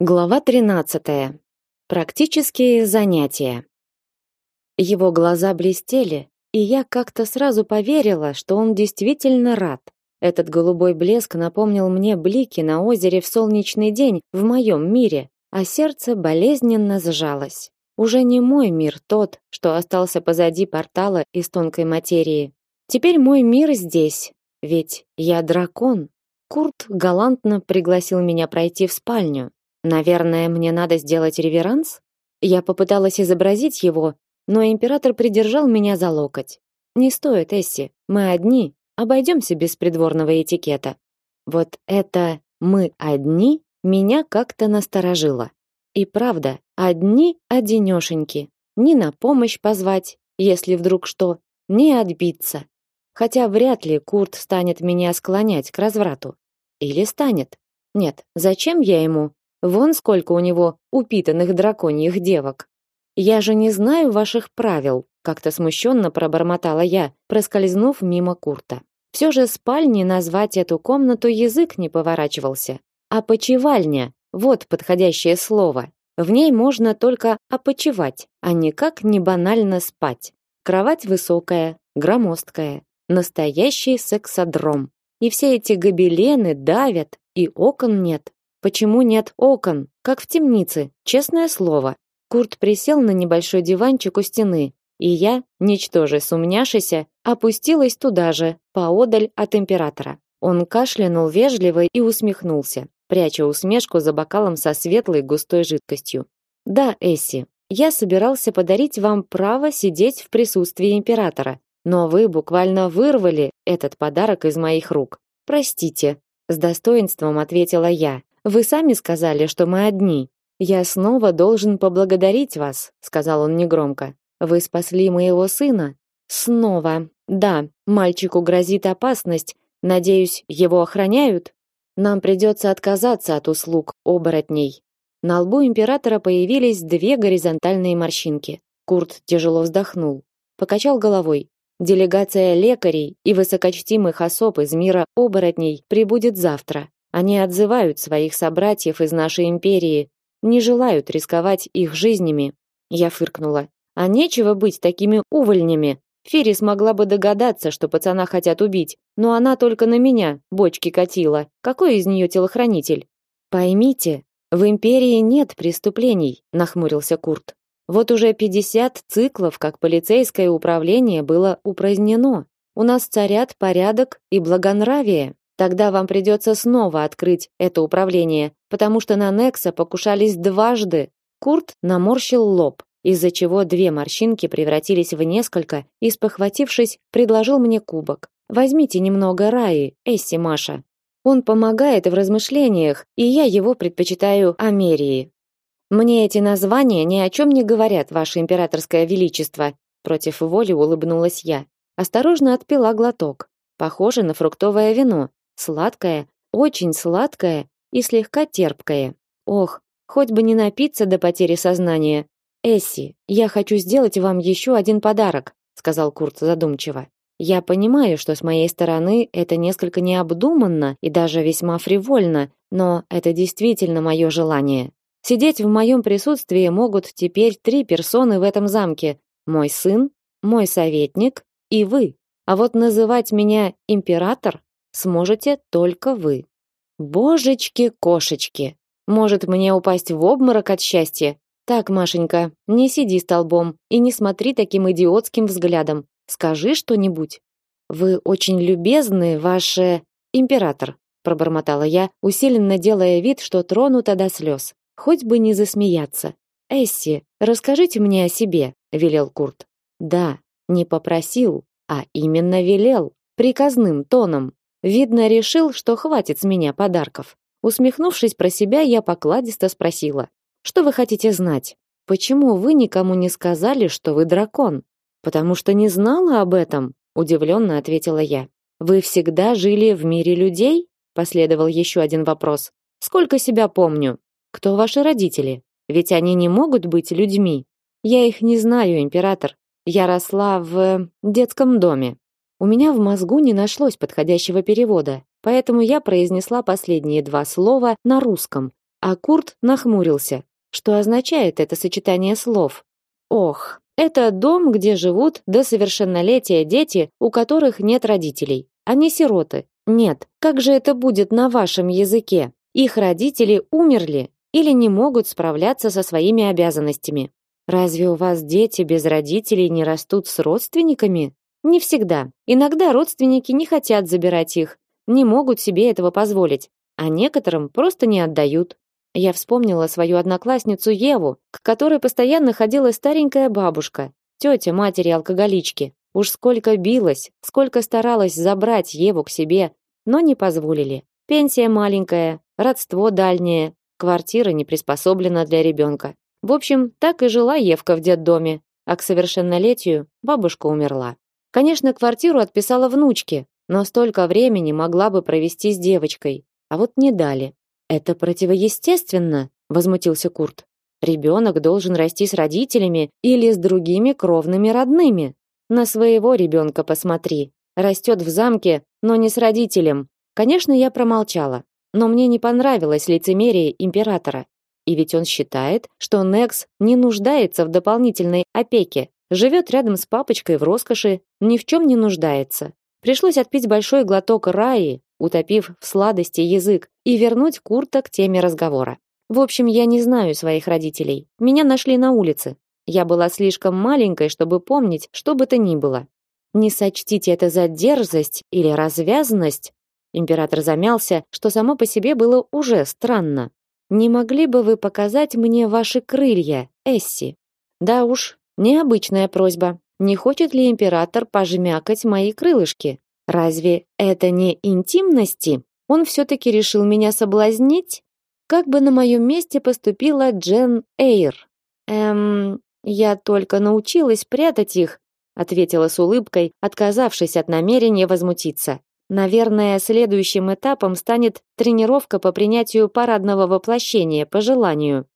Глава 13. Практические занятия. Его глаза блестели, и я как-то сразу поверила, что он действительно рад. Этот голубой блеск напомнил мне блики на озере в солнечный день в моем мире, а сердце болезненно сжалось. Уже не мой мир тот, что остался позади портала из тонкой материи. Теперь мой мир здесь, ведь я дракон. Курт галантно пригласил меня пройти в спальню, Наверное, мне надо сделать реверанс? Я попыталась изобразить его, но император придержал меня за локоть. Не стоит, Эсси. Мы одни, обойдемся без придворного этикета. Вот это мы одни меня как-то насторожило. И правда, одни одинешеньки. Ни на помощь позвать, если вдруг что, ни отбиться. Хотя вряд ли Курт станет меня склонять к разврату. Или станет? Нет, зачем я ему? Вон сколько у него упитанных драконьих девок. Я же не знаю ваших правил, как-то смущенно пробормотала я, проскользнув мимо Курта. Все же спальни назвать эту комнату язык не поворачивался. А почевальня вот подходящее слово. В ней можно только опочивать, а никак не банально спать. Кровать высокая, громоздкая, настоящий сексодром. И все эти гобелены давят, и окон нет. Почему нет окон, как в темнице? Честное слово. Курт присел на небольшой диванчик у стены, и я, ничтоже сумняшися, опустилась туда же, поодаль от императора. Он кашлянул вежливо и усмехнулся, пряча усмешку за бокалом со светлой густой жидкостью. Да, Эсси, я собирался подарить вам право сидеть в присутствии императора, но вы буквально вырвали этот подарок из моих рук. Простите, с достоинством ответила я, вы сами сказали, что мы одни. Я снова должен поблагодарить вас, сказал он негромко. Вы спасли моего сына. Снова. Да, мальчику грозит опасность. Надеюсь, его охраняют. Нам придется отказаться от услуг оборотней. На лбу императора появились две горизонтальные морщинки. Курт тяжело вздохнул, покачал головой. Делегация лекарей и высокочтимых особ из мира оборотней прибудет завтра. Они отзывают своих собратьев из нашей империи, не желают рисковать их жизнями. Я фыркнула. А нечего быть такими увольнями. Ферис могла бы догадаться, что пацана хотят убить, но она только на меня бочки катила. Какой из нее телохранитель? Поймите, в империи нет преступлений, нахмурился Курт. Вот уже 50 циклов, как полицейское управление было упразднено. У нас царят порядок и благонравие. Тогда вам придется снова открыть это управление, потому что на Некса покушались дважды. Курт наморщил лоб, из-за чего две морщинки превратились в несколько, и спохватившись, предложил мне кубок. Возьмите немного раи, Эсси Маша. Он помогает в размышлениях, и я его предпочитаю Америи. Мне эти названия ни о чем не говорят, ваше императорское величество, против воли улыбнулась я. Осторожно отпила глоток. Похоже на фруктовое вино, Сладкое, очень сладкое и слегка терпкое. Ох, хоть бы не напиться до потери сознания. Эсси, я хочу сделать вам еще один подарок, сказал Курт задумчиво. Я понимаю, что с моей стороны это несколько необдуманно и даже весьма фривольно, но это действительно мое желание. Сидеть в моем присутствии могут теперь три персоны в этом замке: мой сын, мой советник и вы. А вот называть меня император сможете только вы. Божечки-кошечки. Может мне упасть в обморок от счастья? Так, Машенька, не сиди столбом и не смотри таким идиотским взглядом. Скажи что-нибудь. Вы очень любезны, ваше император, пробормотала я, усиленно делая вид, что тронута до слез. Хоть бы не засмеяться. Эсси, расскажите мне о себе, велел Курт. Да, не попросил, а именно велел, приказным тоном. Видно, решил, что хватит с меня подарков. Усмехнувшись про себя, я покладисто спросила: "Что вы хотите знать? Почему вы никому не сказали, что вы дракон?" "Потому что не знала об этом", удивленно ответила я. "Вы всегда жили в мире людей?" последовал еще один вопрос. "Сколько себя помню? Кто ваши родители? Ведь они не могут быть людьми. Я их не знаю, император. Я росла в детском доме. У меня в мозгу не нашлось подходящего перевода, поэтому я произнесла последние два слова на русском, А Курт нахмурился. Что означает это сочетание слов? Ох, это дом, где живут до совершеннолетия дети, у которых нет родителей. Они сироты. Нет, как же это будет на вашем языке? Их родители умерли или не могут справляться со своими обязанностями. Разве у вас дети без родителей не растут с родственниками? Не всегда. Иногда родственники не хотят забирать их, не могут себе этого позволить, а некоторым просто не отдают. Я вспомнила свою одноклассницу Еву, к которой постоянно ходила старенькая бабушка, тетя матери алкоголички. Уж сколько билась, сколько старалась забрать Еву к себе, но не позволили. Пенсия маленькая, родство дальнее, квартира не приспособлена для ребенка. В общем, так и жила Евка в детдоме, а к совершеннолетию бабушка умерла. Конечно, квартиру отписала внучке, но столько времени могла бы провести с девочкой, а вот не дали. Это противоестественно, возмутился Курт. Ребенок должен расти с родителями или с другими кровными родными. На своего ребенка посмотри. Растет в замке, но не с родителем. Конечно, я промолчала, но мне не понравилось лицемерие императора. И ведь он считает, что Некс не нуждается в дополнительной опеке, живет рядом с папочкой в роскоши, ни в чем не нуждается. Пришлось отпить большой глоток раи, утопив в сладости язык, и вернуть Курта к теме разговора. В общем, я не знаю своих родителей. Меня нашли на улице. Я была слишком маленькой, чтобы помнить, что бы то ни было. Не сочтите это за дерзость или развязность. Император замялся, что само по себе было уже странно. Не могли бы вы показать мне ваши крылья, Эсси? Да уж, необычная просьба. Не хочет ли император пожмякать мои крылышки? Разве это не интимности? Он все-таки решил меня соблазнить? Как бы на моем месте поступила Джен Эйр? Эм, я только научилась прятать их, ответила с улыбкой, отказавшись от намерения возмутиться. Наверное, следующим этапом станет тренировка по принятию парадного воплощения по желанию.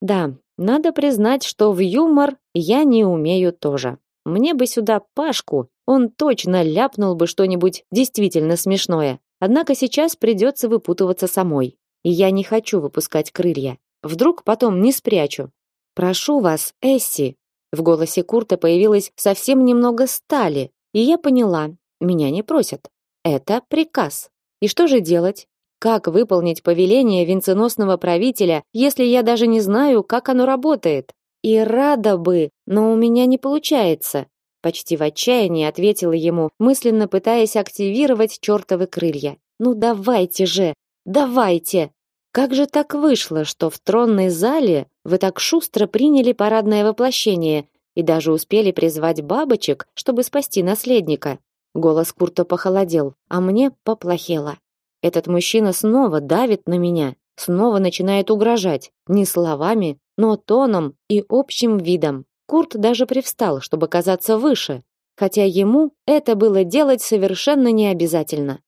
Да, надо признать, что в юмор я не умею тоже. Мне бы сюда Пашку, он точно ляпнул бы что-нибудь действительно смешное. Однако сейчас придется выпутываться самой. И я не хочу выпускать крылья. Вдруг потом не спрячу. Прошу вас, Эсси. В голосе Курта появилось совсем немного стали, и я поняла, меня не просят. Это приказ. И что же делать? Как выполнить повеление венценосного правителя, если я даже не знаю, как оно работает? И рада бы, но у меня не получается. Почти в отчаянии ответила ему, мысленно пытаясь активировать чертовы крылья. Ну давайте же, давайте. Как же так вышло, что в тронной зале вы так шустро приняли парадное воплощение и даже успели призвать бабочек, чтобы спасти наследника? Голос Курта похолодел, а мне поплохело. Этот мужчина снова давит на меня, снова начинает угрожать, не словами, но тоном и общим видом. Курт даже привстал, чтобы казаться выше, хотя ему это было делать совершенно не обязательно.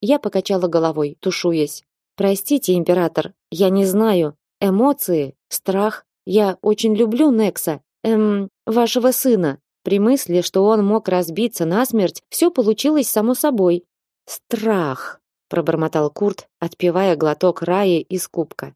Я покачала головой, тушуясь. Простите, император, я не знаю. Эмоции, страх. Я очень люблю Некса, эм, вашего сына. При мысли, что он мог разбиться насмерть, все получилось само собой. Страх, пробормотал Курт, отпивая глоток раи из кубка.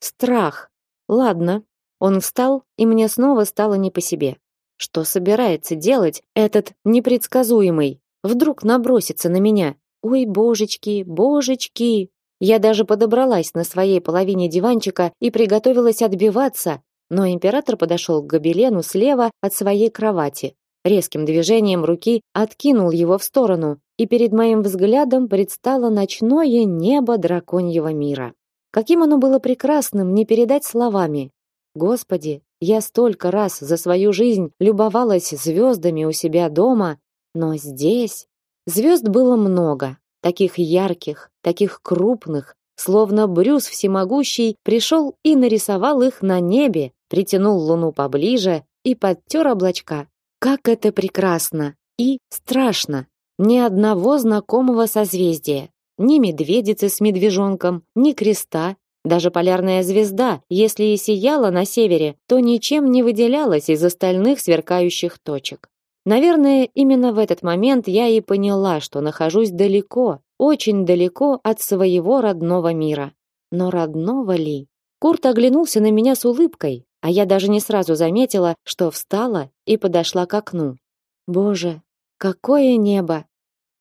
Страх. Ладно, он встал, и мне снова стало не по себе. Что собирается делать этот непредсказуемый? Вдруг набросится на меня. Ой, божечки, божечки. Я даже подобралась на своей половине диванчика и приготовилась отбиваться, но император подошел к гобелену слева от своей кровати. Резким движением руки откинул его в сторону, и перед моим взглядом предстало ночное небо драконьего мира. Каким оно было прекрасным, не передать словами. Господи, я столько раз за свою жизнь любовалась звездами у себя дома, но здесь звезд было много, таких ярких, таких крупных, словно Брюс всемогущий пришел и нарисовал их на небе, притянул луну поближе и подтер облачка. Как это прекрасно и страшно! Ни одного знакомого созвездия, ни медведицы с медвежонком, ни креста, даже полярная звезда, если и сияла на севере, то ничем не выделялась из остальных сверкающих точек. Наверное, именно в этот момент я и поняла, что нахожусь далеко, очень далеко от своего родного мира. Но родного ли? Курт оглянулся на меня с улыбкой, а я даже не сразу заметила, что встала и подошла к окну. Боже, какое небо!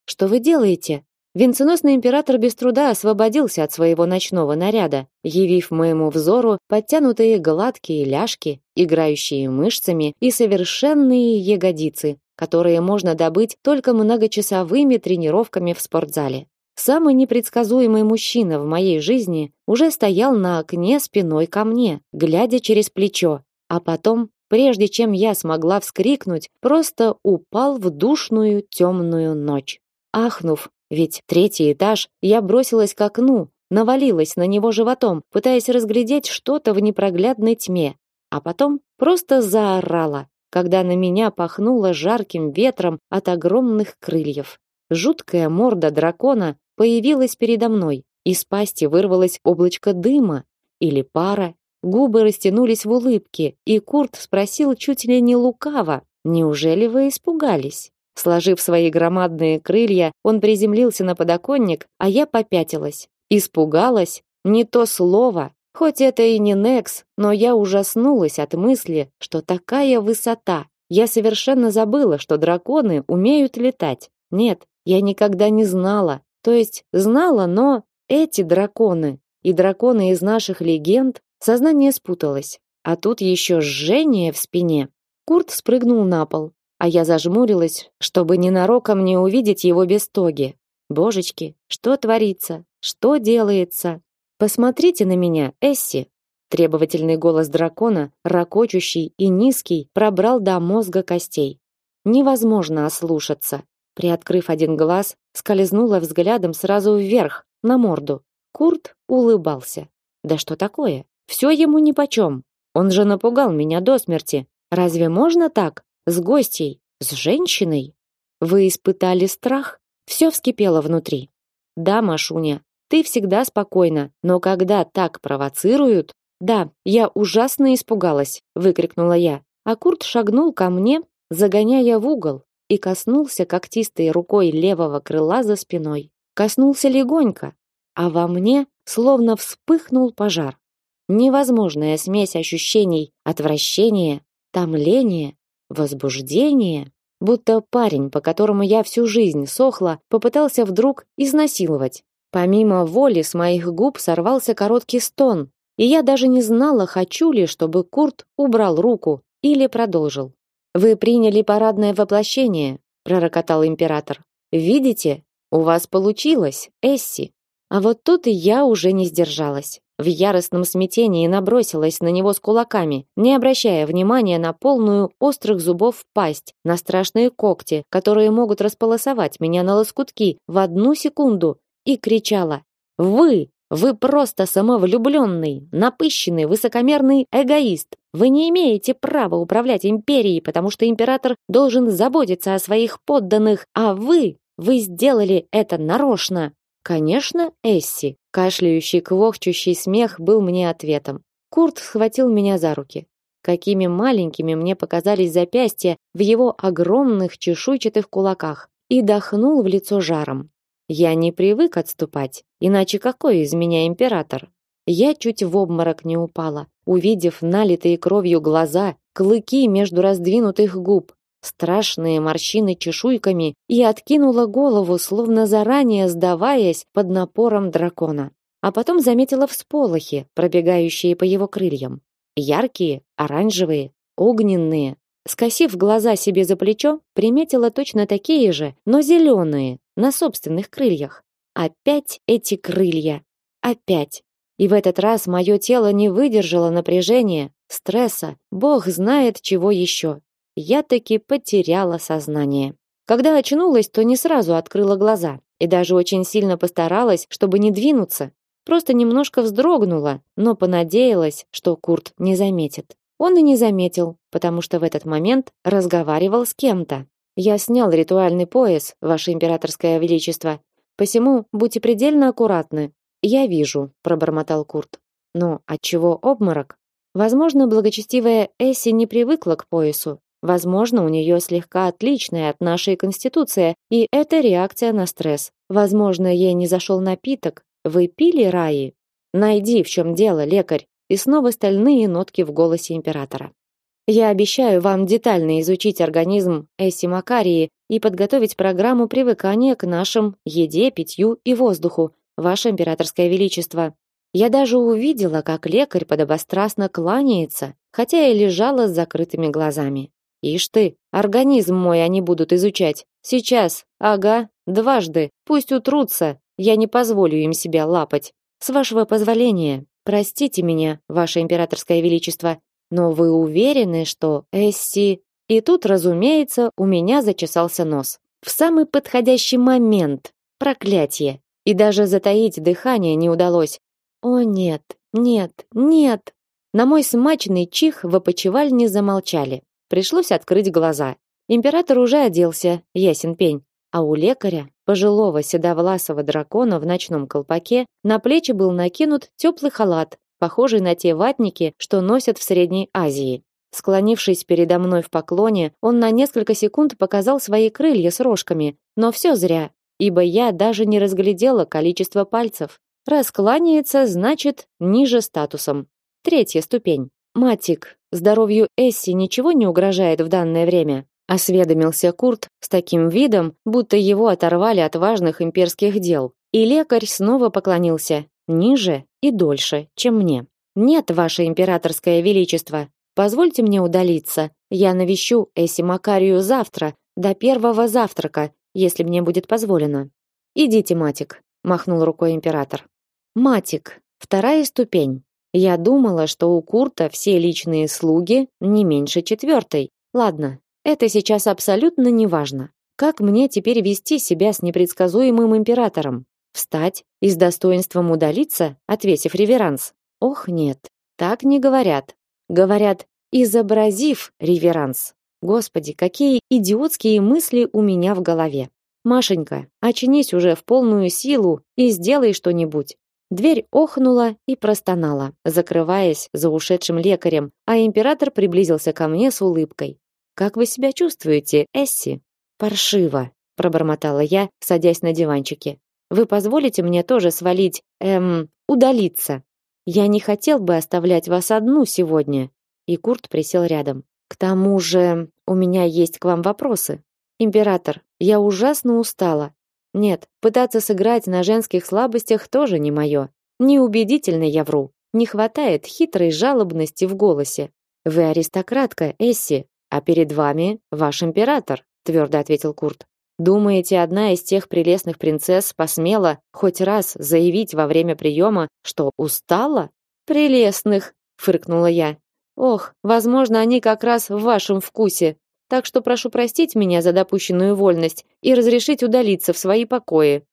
Что вы делаете? Венценосный император без труда освободился от своего ночного наряда, явив моему взору подтянутые гладкие ляжки, играющие мышцами и совершенные ягодицы, которые можно добыть только многочасовыми тренировками в спортзале. Самый непредсказуемый мужчина в моей жизни уже стоял на окне спиной ко мне, глядя через плечо, а потом, прежде чем я смогла вскрикнуть, просто упал в душную темную ночь. Ахнув, ведь третий этаж, я бросилась к окну, навалилась на него животом, пытаясь разглядеть что-то в непроглядной тьме, а потом просто заорала, когда на меня пахнуло жарким ветром от огромных крыльев. Жуткая морда дракона появилась передо мной. Из пасти вырвалось облачко дыма или пара. Губы растянулись в улыбке, и Курт спросил чуть ли не лукаво: "Неужели вы испугались?" Сложив свои громадные крылья, он приземлился на подоконник, а я попятилась. Испугалась? Не то слово. Хоть это и не Некс, но я ужаснулась от мысли, что такая высота. Я совершенно забыла, что драконы умеют летать. Нет, я никогда не знала. То есть знала, но эти драконы и драконы из наших легенд, сознание спуталось. А тут еще жжение в спине. Курт спрыгнул на пол, а я зажмурилась, чтобы ненароком не увидеть его без тоги. Божечки, что творится? Что делается? Посмотрите на меня, Эсси. Требовательный голос дракона, ракочущий и низкий, пробрал до мозга костей. Невозможно ослушаться. Приоткрыв один глаз, скользнула взглядом сразу вверх, на морду. Курт улыбался. Да что такое? Все ему нипочем. Он же напугал меня до смерти. Разве можно так? С гостьей, с женщиной? Вы испытали страх? Все вскипело внутри. Да, Машуня, ты всегда спокойна, но когда так провоцируют... Да, я ужасно испугалась, выкрикнула я. А Курт шагнул ко мне, загоняя в угол, и коснулся когтистой рукой левого крыла за спиной. Коснулся легонько, а во мне словно вспыхнул пожар. Невозможная смесь ощущений отвращения, томления возбуждение, будто парень, по которому я всю жизнь сохла, попытался вдруг изнасиловать. Помимо воли с моих губ сорвался короткий стон, и я даже не знала, хочу ли, чтобы Курт убрал руку или продолжил. Вы приняли парадное воплощение, пророкотал император. Видите? У вас получилось, Эсси. А вот тут и я уже не сдержалась. В яростном смятении набросилась на него с кулаками, не обращая внимания на полную острых зубов пасть, на страшные когти, которые могут располосовать меня на лоскутки в одну секунду, и кричала: "Вы, вы просто самовлюбленный, напыщенный, высокомерный эгоист. Вы не имеете права управлять империей, потому что император должен заботиться о своих подданных, а вы, вы сделали это нарочно". Конечно, Эсси. Кашляющий, квохчущий смех был мне ответом. Курт схватил меня за руки. Какими маленькими мне показались запястья в его огромных чешуйчатых кулаках и дохнул в лицо жаром. Я не привык отступать, иначе какой из меня император? Я чуть в обморок не упала, увидев налитые кровью глаза, клыки между раздвинутых губ, страшные морщины чешуйками и откинула голову, словно заранее сдаваясь под напором дракона. А потом заметила всполохи, пробегающие по его крыльям. Яркие, оранжевые, огненные. Скосив глаза себе за плечо, приметила точно такие же, но зеленые, на собственных крыльях. Опять эти крылья. Опять. И в этот раз мое тело не выдержало напряжения, стресса, бог знает чего еще я таки потеряла сознание. Когда очнулась, то не сразу открыла глаза и даже очень сильно постаралась, чтобы не двинуться. Просто немножко вздрогнула, но понадеялась, что Курт не заметит. Он и не заметил, потому что в этот момент разговаривал с кем-то. Я снял ритуальный пояс, ваше императорское величество. Посему будьте предельно аккуратны. Я вижу, пробормотал Курт. Но от чего обморок? Возможно, благочестивая Эсси не привыкла к поясу Возможно, у нее слегка отличная от нашей конституция, и это реакция на стресс. Возможно, ей не зашел напиток. Вы пили раи? Найди, в чем дело, лекарь. и снова стальные нотки в голосе императора. Я обещаю вам детально изучить организм Эсси Макарии и подготовить программу привыкания к нашим еде, питью и воздуху, ваше императорское величество. Я даже увидела, как лекарь подобострастно кланяется, хотя и лежала с закрытыми глазами. Ишь ты, организм мой они будут изучать. Сейчас, ага, дважды. Пусть утрутся. Я не позволю им себя лапать. С вашего позволения, простите меня, ваше императорское величество, но вы уверены, что Эсси И тут, разумеется, у меня зачесался нос. В самый подходящий момент. Проклятие. И даже затаить дыхание не удалось. О нет, нет, нет. На мой смачный чих в опочивальне замолчали. Пришлось открыть глаза. Император уже оделся, ясен пень. А у лекаря, пожилого седовласого дракона в ночном колпаке, на плечи был накинут теплый халат, похожий на те ватники, что носят в Средней Азии. Склонившись передо мной в поклоне, он на несколько секунд показал свои крылья с рожками, но все зря, ибо я даже не разглядела количество пальцев. Раскланяется, значит, ниже статусом. Третья ступень. Матик, здоровью Эсси ничего не угрожает в данное время, осведомился Курт с таким видом, будто его оторвали от важных имперских дел. И лекарь снова поклонился, ниже и дольше, чем мне. Нет, ваше императорское величество, позвольте мне удалиться. Я навещу Эсси Макарию завтра, до первого завтрака, если мне будет позволено. Идите, Матик, махнул рукой император. Матик, вторая ступень. Я думала, что у Курта все личные слуги не меньше четвертой. Ладно, это сейчас абсолютно неважно. Как мне теперь вести себя с непредсказуемым императором? Встать и с достоинством удалиться, отвесив реверанс? Ох, нет, так не говорят. Говорят, изобразив реверанс. Господи, какие идиотские мысли у меня в голове. Машенька, очнись уже в полную силу и сделай что-нибудь. Дверь охнула и простонала, закрываясь за ушедшим лекарем, а император приблизился ко мне с улыбкой. Как вы себя чувствуете, Эсси? Паршиво, пробормотала я, садясь на диванчике. Вы позволите мне тоже свалить, эм, удалиться? Я не хотел бы оставлять вас одну сегодня. И Курт присел рядом. К тому же, у меня есть к вам вопросы. Император, я ужасно устала. Нет, пытаться сыграть на женских слабостях тоже не мое. Неубедительно я вру. Не хватает хитрой жалобности в голосе. Вы аристократка, Эсси, а перед вами ваш император, твердо ответил Курт. Думаете, одна из тех прелестных принцесс посмела хоть раз заявить во время приема, что устала? Прелестных, фыркнула я. Ох, возможно, они как раз в вашем вкусе. Так что прошу простить меня за допущенную вольность и разрешить удалиться в свои покои.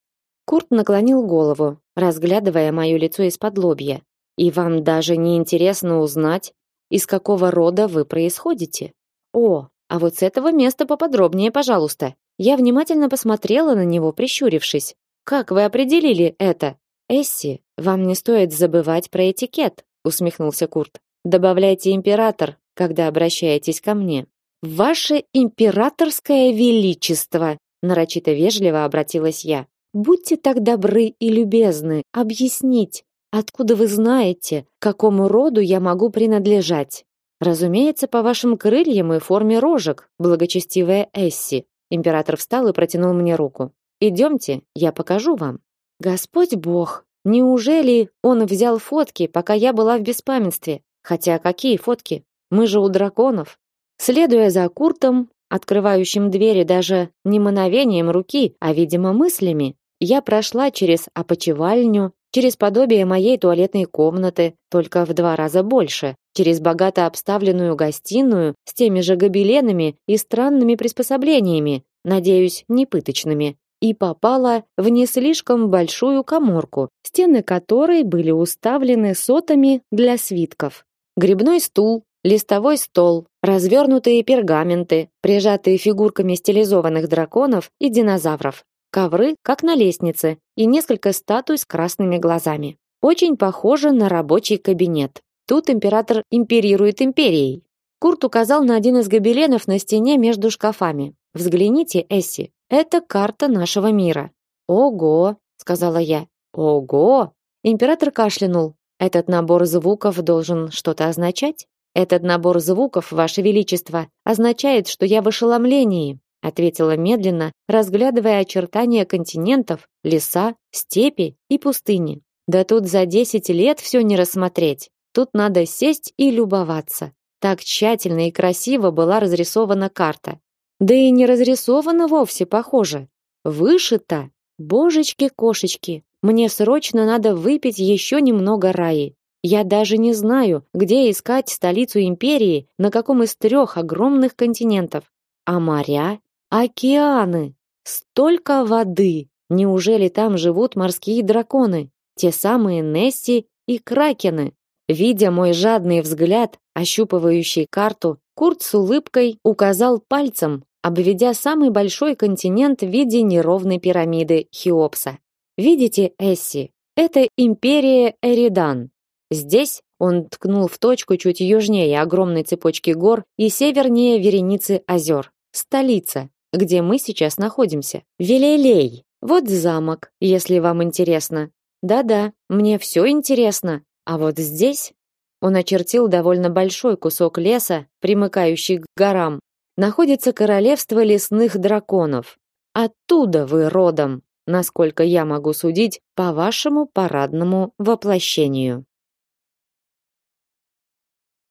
Курт наклонил голову, разглядывая моё лицо из-под лобья. И вам даже не интересно узнать, из какого рода вы происходите? О, а вот с этого места поподробнее, пожалуйста. Я внимательно посмотрела на него, прищурившись. Как вы определили это? Эсси, вам не стоит забывать про этикет, усмехнулся Курт. Добавляйте император, когда обращаетесь ко мне. Ваше императорское величество, нарочито вежливо обратилась я. Будьте так добры и любезны объяснить, откуда вы знаете, к какому роду я могу принадлежать. Разумеется, по вашим крыльям и форме рожек, благочестивая Эсси. Император встал и протянул мне руку. Идемте, я покажу вам. Господь Бог, неужели он взял фотки, пока я была в беспамятстве? Хотя какие фотки? Мы же у драконов. Следуя за Куртом, открывающим двери даже не мановением руки, а видимо мыслями, я прошла через опочивальню, через подобие моей туалетной комнаты, только в два раза больше, через богато обставленную гостиную с теми же гобеленами и странными приспособлениями, надеюсь, не пыточными, и попала в не слишком большую каморку, стены которой были уставлены сотами для свитков. Грибной стул, листовой стол, развернутые пергаменты, прижатые фигурками стилизованных драконов и динозавров, ковры, как на лестнице, и несколько статуй с красными глазами. Очень похоже на рабочий кабинет. Тут император империрует империей. Курт указал на один из гобеленов на стене между шкафами. Взгляните, Эсси, это карта нашего мира. Ого, сказала я. Ого! Император кашлянул. Этот набор звуков должен что-то означать? Этот набор звуков, ваше величество, означает, что я в ошеломлении, ответила медленно, разглядывая очертания континентов, леса, степи и пустыни. Да тут за десять лет все не рассмотреть. Тут надо сесть и любоваться. Так тщательно и красиво была разрисована карта. Да и не разрисована вовсе, похоже. Вышита. Божечки-кошечки, мне срочно надо выпить еще немного раи. Я даже не знаю, где искать столицу империи, на каком из трех огромных континентов. А моря, океаны, столько воды. Неужели там живут морские драконы, те самые Несси и кракены? Видя мой жадный взгляд, ощупывающий карту, Курт с улыбкой указал пальцем, обведя самый большой континент в виде неровной пирамиды Хеопса. Видите, Эсси, это империя Эридан. Здесь он ткнул в точку чуть южнее огромной цепочки гор и севернее вереницы озер. Столица, где мы сейчас находимся. Велелей. Вот замок, если вам интересно. Да-да, мне все интересно. А вот здесь он очертил довольно большой кусок леса, примыкающий к горам. Находится королевство лесных драконов. Оттуда вы родом, насколько я могу судить по вашему парадному воплощению.